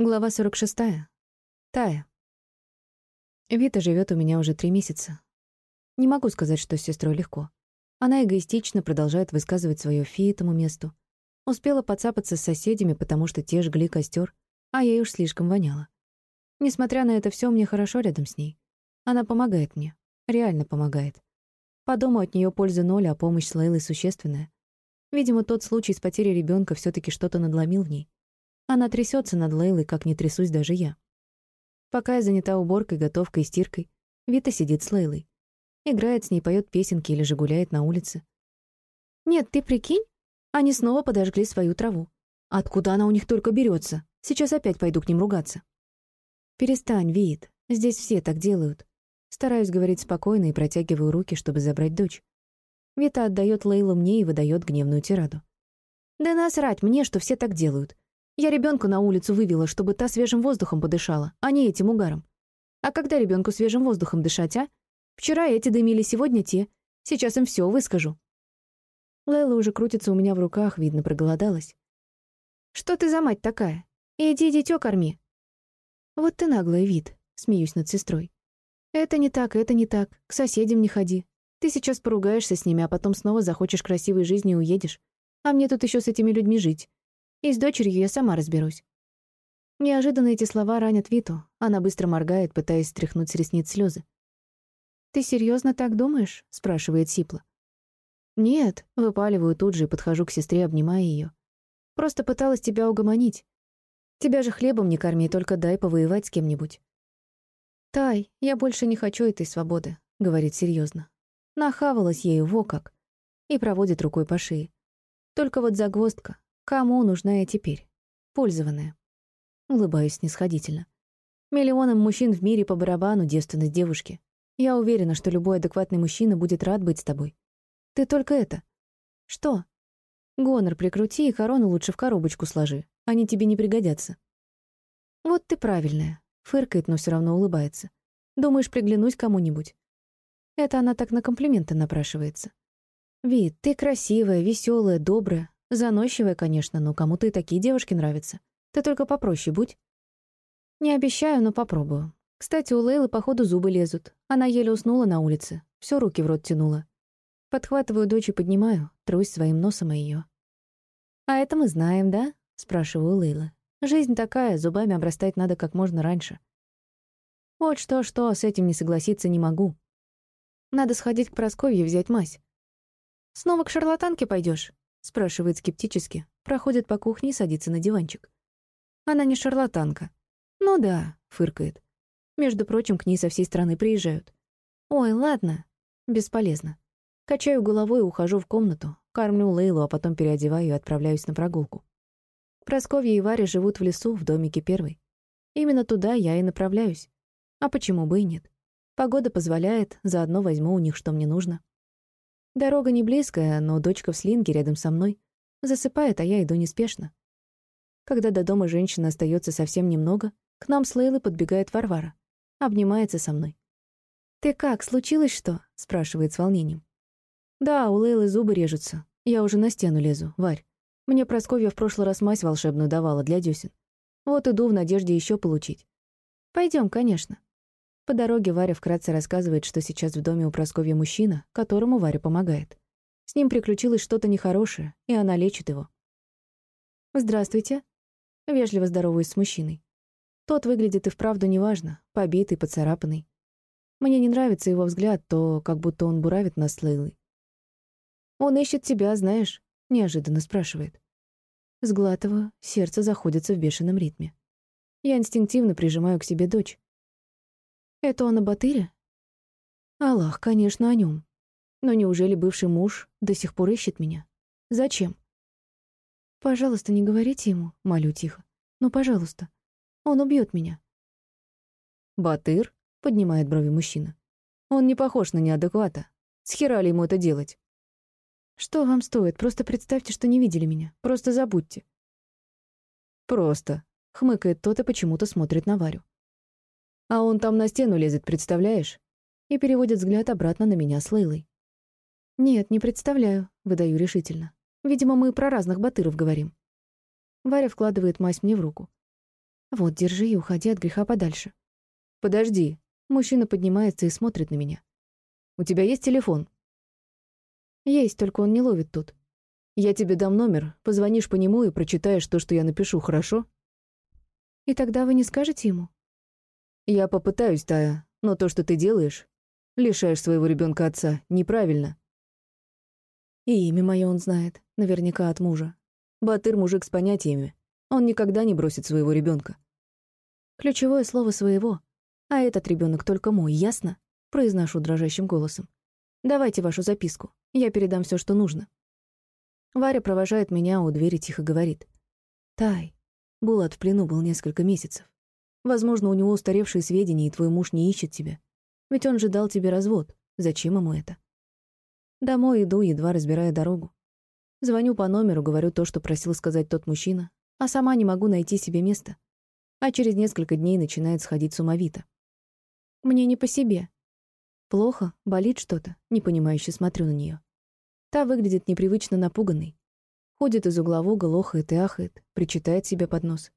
Глава 46. Тая. Вита живет у меня уже три месяца. Не могу сказать, что с сестрой легко. Она эгоистично продолжает высказывать свое фи этому месту. Успела подцапаться с соседями, потому что те жгли костер, а ей уж слишком воняло. Несмотря на это все, мне хорошо рядом с ней. Она помогает мне. Реально помогает. По дому от нее пользы ноль, а помощь с Лейлой существенная. Видимо, тот случай с потерей ребенка все таки что-то надломил в ней. Она трясется над Лейлой, как не трясусь даже я. Пока я занята уборкой, готовкой и стиркой, Вита сидит с Лейлой. Играет с ней, поет песенки или же гуляет на улице. Нет, ты прикинь, они снова подожгли свою траву. Откуда она у них только берется? Сейчас опять пойду к ним ругаться. Перестань, Вит, здесь все так делают. Стараюсь говорить спокойно и протягиваю руки, чтобы забрать дочь. Вита отдает Лейлу мне и выдает гневную тираду. Да насрать мне, что все так делают. Я ребенка на улицу вывела, чтобы та свежим воздухом подышала, а не этим угаром. А когда ребенку свежим воздухом дышать, а? Вчера эти дымили, сегодня те. Сейчас им все выскажу. Лейла уже крутится у меня в руках, видно, проголодалась. «Что ты за мать такая? Иди дитё корми». «Вот ты наглый вид», — смеюсь над сестрой. «Это не так, это не так. К соседям не ходи. Ты сейчас поругаешься с ними, а потом снова захочешь красивой жизни и уедешь. А мне тут еще с этими людьми жить. И с дочерью я сама разберусь. Неожиданно эти слова ранят Виту. Она быстро моргает, пытаясь стряхнуть с ресниц слезы. «Ты серьезно так думаешь?» — спрашивает Сипла. «Нет», — выпаливаю тут же и подхожу к сестре, обнимая ее. «Просто пыталась тебя угомонить. Тебя же хлебом не корми, только дай повоевать с кем-нибудь». «Тай, я больше не хочу этой свободы», — говорит серьезно. Нахавалась ею, во как. И проводит рукой по шее. Только вот загвоздка. Кому нужна я теперь? Пользованная. Улыбаюсь снисходительно. Миллионам мужчин в мире по барабану девственность девушки. Я уверена, что любой адекватный мужчина будет рад быть с тобой. Ты только это. Что? Гонор прикрути и корону лучше в коробочку сложи. Они тебе не пригодятся. Вот ты правильная. Фыркает, но все равно улыбается. Думаешь, приглянусь кому-нибудь? Это она так на комплименты напрашивается. Вид, ты красивая, веселая, добрая, Заносчивая, конечно, но кому-то и такие девушки нравятся. Ты только попроще будь. Не обещаю, но попробую. Кстати, у Лейлы, походу, зубы лезут. Она еле уснула на улице. Все руки в рот тянула. Подхватываю дочь и поднимаю, трусь своим носом о ее. «А это мы знаем, да?» — спрашиваю Лейла. «Жизнь такая, зубами обрастать надо как можно раньше». Вот что-что, с этим не согласиться не могу. Надо сходить к Просковье взять мазь. «Снова к шарлатанке пойдешь? Спрашивает скептически, проходит по кухне и садится на диванчик. Она не шарлатанка. Ну да, фыркает. Между прочим, к ней со всей страны приезжают. Ой, ладно. Бесполезно. Качаю головой и ухожу в комнату, кормлю Лейлу, а потом переодеваю и отправляюсь на прогулку. Просковья и Варя живут в лесу, в домике первой. Именно туда я и направляюсь. А почему бы и нет? Погода позволяет, заодно возьму у них, что мне нужно. Дорога не близкая, но дочка в слинге рядом со мной. Засыпает, а я иду неспешно. Когда до дома женщины остается совсем немного, к нам с Лейлой подбегает Варвара. Обнимается со мной. «Ты как, случилось что?» — спрашивает с волнением. «Да, у Лейлы зубы режутся. Я уже на стену лезу, Варь. Мне Просковья в прошлый раз мазь волшебную давала для десен. Вот иду в надежде еще получить. Пойдем, конечно. По дороге Варя вкратце рассказывает, что сейчас в доме у Прасковья мужчина, которому Варя помогает. С ним приключилось что-то нехорошее, и она лечит его. «Здравствуйте». Вежливо здороваюсь с мужчиной. Тот выглядит и вправду неважно, побитый, поцарапанный. Мне не нравится его взгляд, то как будто он буравит нас Лейлой. «Он ищет тебя, знаешь?» — неожиданно спрашивает. Сглатываю, сердце заходится в бешеном ритме. Я инстинктивно прижимаю к себе дочь. Это он о Батыре? Аллах, конечно, о нем. Но неужели бывший муж до сих пор ищет меня? Зачем? Пожалуйста, не говорите ему, молю тихо. Ну, пожалуйста. Он убьет меня. Батыр? Поднимает брови мужчина. Он не похож на неадеквата. Схера ли ему это делать? Что вам стоит? Просто представьте, что не видели меня. Просто забудьте. Просто. Хмыкает тот и почему-то смотрит на Варю. А он там на стену лезет, представляешь? И переводит взгляд обратно на меня с Лейлой. «Нет, не представляю», — выдаю решительно. «Видимо, мы про разных батыров говорим». Варя вкладывает мазь мне в руку. Вот, держи и уходи от греха подальше. Подожди. Мужчина поднимается и смотрит на меня. У тебя есть телефон? Есть, только он не ловит тут. Я тебе дам номер, позвонишь по нему и прочитаешь то, что я напишу, хорошо? И тогда вы не скажете ему? Я попытаюсь, Тая, но то, что ты делаешь, лишаешь своего ребенка отца, неправильно. И имя мое он знает, наверняка от мужа. Батыр мужик с понятиями. Он никогда не бросит своего ребенка. Ключевое слово «своего». А этот ребенок только мой, ясно? Произношу дрожащим голосом. Давайте вашу записку. Я передам все, что нужно. Варя провожает меня у двери, тихо говорит. «Тай, Булат в плену был несколько месяцев. Возможно, у него устаревшие сведения, и твой муж не ищет тебя. Ведь он же дал тебе развод. Зачем ему это?» Домой иду, едва разбирая дорогу. Звоню по номеру, говорю то, что просил сказать тот мужчина, а сама не могу найти себе места. А через несколько дней начинает сходить с ума Вита. Мне не по себе. Плохо, болит что-то, непонимающе смотрю на нее. Та выглядит непривычно напуганной. Ходит из угла в угол, охает и ахает, причитает себе под нос.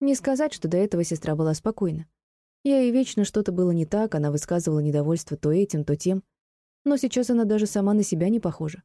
Не сказать, что до этого сестра была спокойна. Я ей вечно что-то было не так, она высказывала недовольство то этим, то тем. Но сейчас она даже сама на себя не похожа.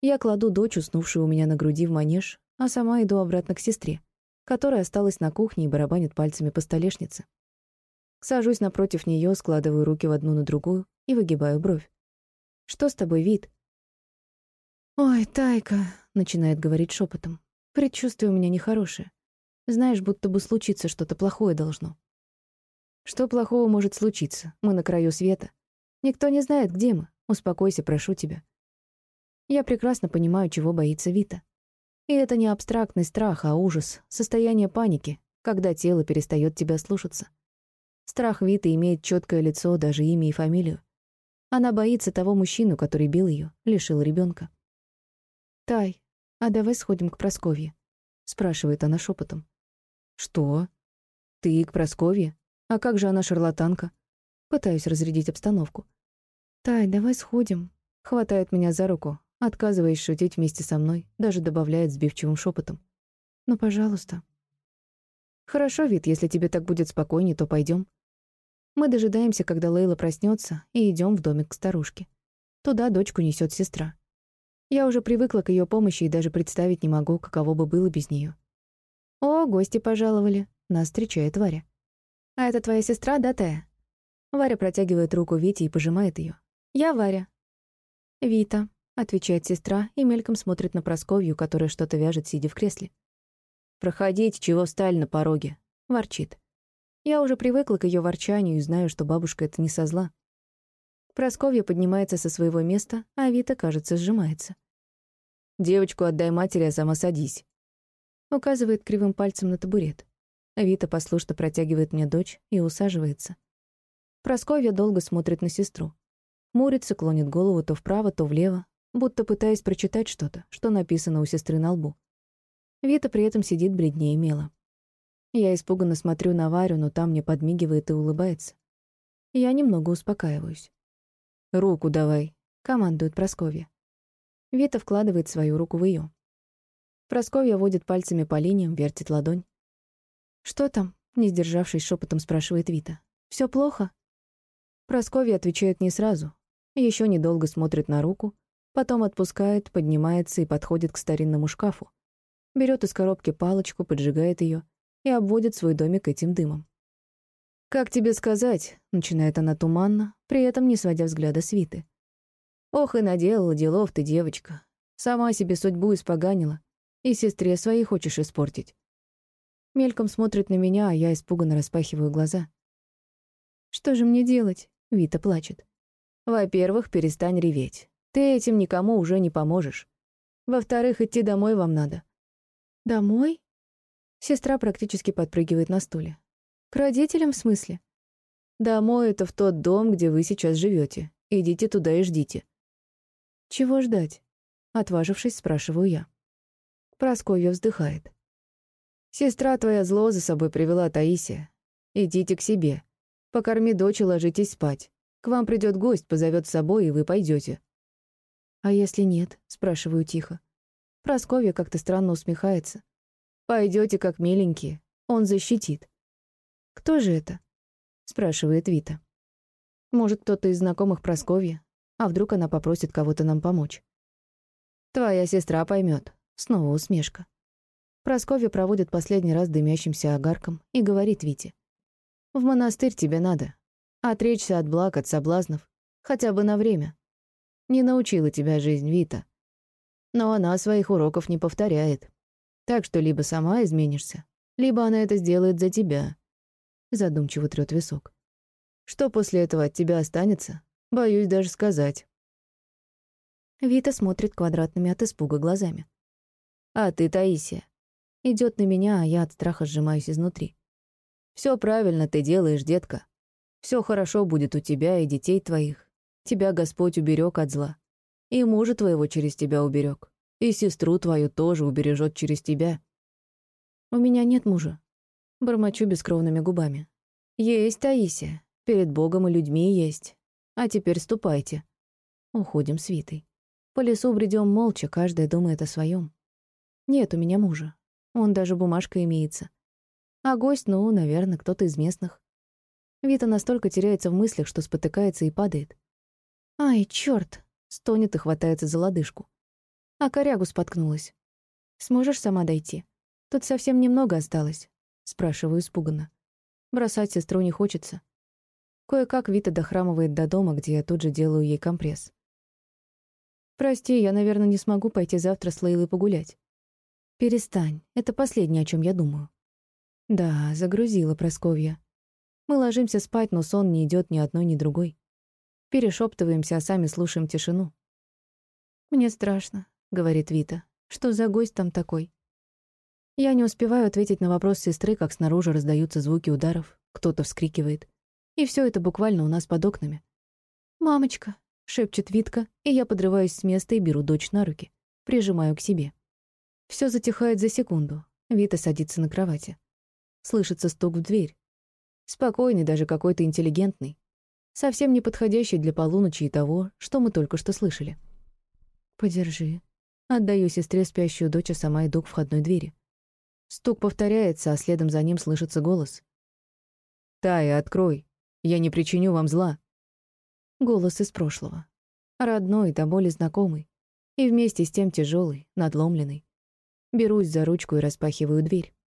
Я кладу дочь, уснувшую у меня на груди, в манеж, а сама иду обратно к сестре, которая осталась на кухне и барабанит пальцами по столешнице. Сажусь напротив нее, складываю руки в одну на другую и выгибаю бровь. «Что с тобой, вид?» «Ой, Тайка», — начинает говорить шепотом. «Предчувствие у меня нехорошее. Знаешь, будто бы случиться что-то плохое должно». «Что плохого может случиться? Мы на краю света. Никто не знает, где мы. Успокойся, прошу тебя». Я прекрасно понимаю, чего боится Вита. И это не абстрактный страх, а ужас, состояние паники, когда тело перестает тебя слушаться. Страх Виты имеет четкое лицо, даже имя и фамилию. Она боится того мужчину, который бил ее, лишил ребенка. «Тай, а давай сходим к Просковье?» — спрашивает она шепотом. «Что? Ты к Просковье? А как же она шарлатанка?» Пытаюсь разрядить обстановку. «Тай, давай сходим», — хватает меня за руку, отказываясь шутить вместе со мной, даже добавляет сбивчивым шепотом. «Ну, пожалуйста». «Хорошо, Вит, если тебе так будет спокойнее, то пойдем. Мы дожидаемся, когда Лейла проснется, и идем в домик к старушке. Туда дочку несет сестра. Я уже привыкла к ее помощи и даже представить не могу, каково бы было без нее. «О, гости пожаловали!» — нас встречает Варя. «А это твоя сестра, да, Тая?» Варя протягивает руку Вите и пожимает ее. «Я Варя». «Вита», — отвечает сестра и мельком смотрит на Просковью, которая что-то вяжет, сидя в кресле. «Проходите, чего встали на пороге?» — ворчит. Я уже привыкла к ее ворчанию и знаю, что бабушка это не со зла. Просковья поднимается со своего места, а Вита, кажется, сжимается. «Девочку отдай матери, а сама садись», — указывает кривым пальцем на табурет. Вита послушно протягивает мне дочь и усаживается. Просковья долго смотрит на сестру. Мурится, клонит голову то вправо, то влево, будто пытаясь прочитать что-то, что написано у сестры на лбу. Вита при этом сидит бледнее мела. Я испуганно смотрю на Варю, но там мне подмигивает и улыбается. Я немного успокаиваюсь. «Руку давай», — командует Просковья. Вита вкладывает свою руку в ее. Просковья водит пальцами по линиям, вертит ладонь. «Что там?» — не сдержавшись, шепотом спрашивает Вита. Все плохо?» Просковья отвечает не сразу. Еще недолго смотрит на руку, потом отпускает, поднимается и подходит к старинному шкафу. Берет из коробки палочку, поджигает ее и обводит свой домик этим дымом. «Как тебе сказать?» — начинает она туманно, при этом не сводя взгляда с Виты. «Ох, и наделала делов ты, девочка. Сама себе судьбу испоганила. И сестре своей хочешь испортить». Мельком смотрит на меня, а я испуганно распахиваю глаза. «Что же мне делать?» — Вита плачет. «Во-первых, перестань реветь. Ты этим никому уже не поможешь. Во-вторых, идти домой вам надо». «Домой?» Сестра практически подпрыгивает на стуле. К родителям в смысле? Домой это в тот дом, где вы сейчас живете. Идите туда и ждите. Чего ждать? Отважившись, спрашиваю я. Просковья вздыхает. Сестра твоя зло за собой привела Таисия. Идите к себе. Покорми дочь и ложитесь спать. К вам придет гость, позовет с собой, и вы пойдете. А если нет? Спрашиваю тихо. Просковья как-то странно усмехается. Пойдете как миленькие. Он защитит. «Кто же это?» — спрашивает Вита. «Может, кто-то из знакомых Просковья? А вдруг она попросит кого-то нам помочь?» «Твоя сестра поймет. Снова усмешка. Просковья проводит последний раз дымящимся огарком и говорит Вите. «В монастырь тебе надо. Отречься от благ, от соблазнов. Хотя бы на время. Не научила тебя жизнь Вита. Но она своих уроков не повторяет. Так что либо сама изменишься, либо она это сделает за тебя. Задумчиво трёт висок. Что после этого от тебя останется, боюсь даже сказать. Вита смотрит квадратными от испуга глазами. А ты, Таисия, идет на меня, а я от страха сжимаюсь изнутри. Все правильно ты делаешь, детка. Все хорошо будет у тебя и детей твоих. Тебя Господь уберег от зла. И мужа твоего через тебя уберег. И сестру твою тоже убережет через тебя. У меня нет мужа. Бормочу бескровными губами. Есть, Таисия. Перед Богом и людьми есть. А теперь ступайте. Уходим с Витой. По лесу бредем молча, каждая думает о своем. Нет у меня мужа. Он даже бумажка имеется. А гость, ну, наверное, кто-то из местных. Вита настолько теряется в мыслях, что спотыкается и падает. «Ай, чёрт!» — стонет и хватается за лодыжку. А корягу споткнулась. «Сможешь сама дойти? Тут совсем немного осталось», — спрашиваю испуганно. Бросать сестру не хочется. Кое-как Вита дохрамывает до дома, где я тут же делаю ей компресс. «Прости, я, наверное, не смогу пойти завтра с Лейлой погулять». «Перестань, это последнее, о чем я думаю». Да, загрузила Просковья. Мы ложимся спать, но сон не идет ни одной, ни другой. Перешептываемся, а сами слушаем тишину. «Мне страшно», — говорит Вита. «Что за гость там такой?» Я не успеваю ответить на вопрос сестры, как снаружи раздаются звуки ударов, кто-то вскрикивает. И все это буквально у нас под окнами. «Мамочка», — шепчет Витка, и я подрываюсь с места и беру дочь на руки, прижимаю к себе. Все затихает за секунду. Вита садится на кровати. Слышится стук в дверь. Спокойный, даже какой-то интеллигентный. Совсем не подходящий для полуночи и того, что мы только что слышали. «Подержи». Отдаю сестре спящую дочь, а сама иду к входной двери. Стук повторяется, а следом за ним слышится голос. «Тая, открой. Я не причиню вам зла». Голос из прошлого. Родной, до боли знакомый. И вместе с тем тяжелый, надломленный. Берусь за ручку и распахиваю дверь.